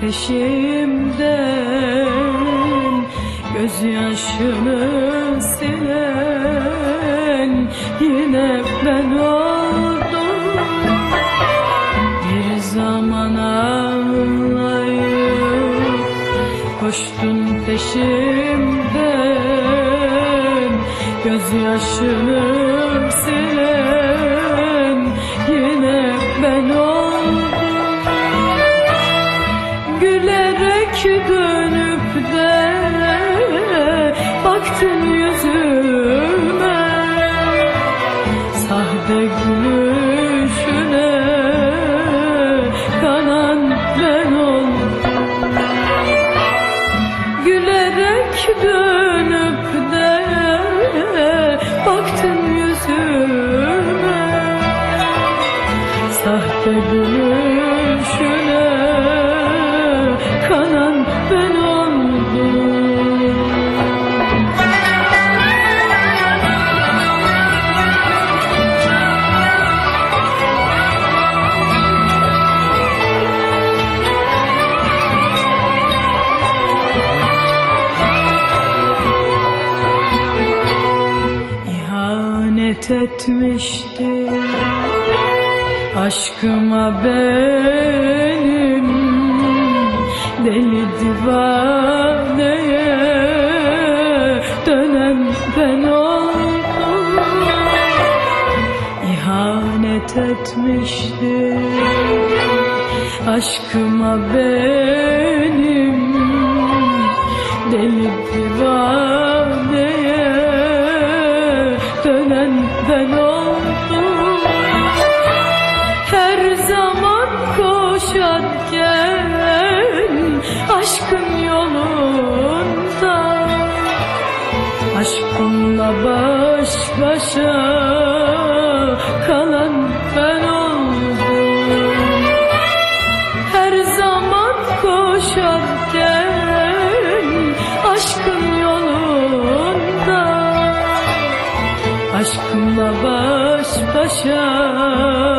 peşimden Gözyaşını silen Yine ben oldum. Bir zaman ağlayıp Koştun peşimden Gözyaşını silen Yine ben oldum Gülerek dönüp de Baktın yüzüme. Sahte gülüşüne Kanan ben oldum Gülerek dönüp de Baktın yüzüme. Sahte gülüşüne etmişti Aşkıma benim Deli divaneye Dönen ben oldum. İhanet etmişti Aşkıma benim Deli divaneye ben oldum. Her zaman koşarken aşkın yolunda Aşkınla baş başa başa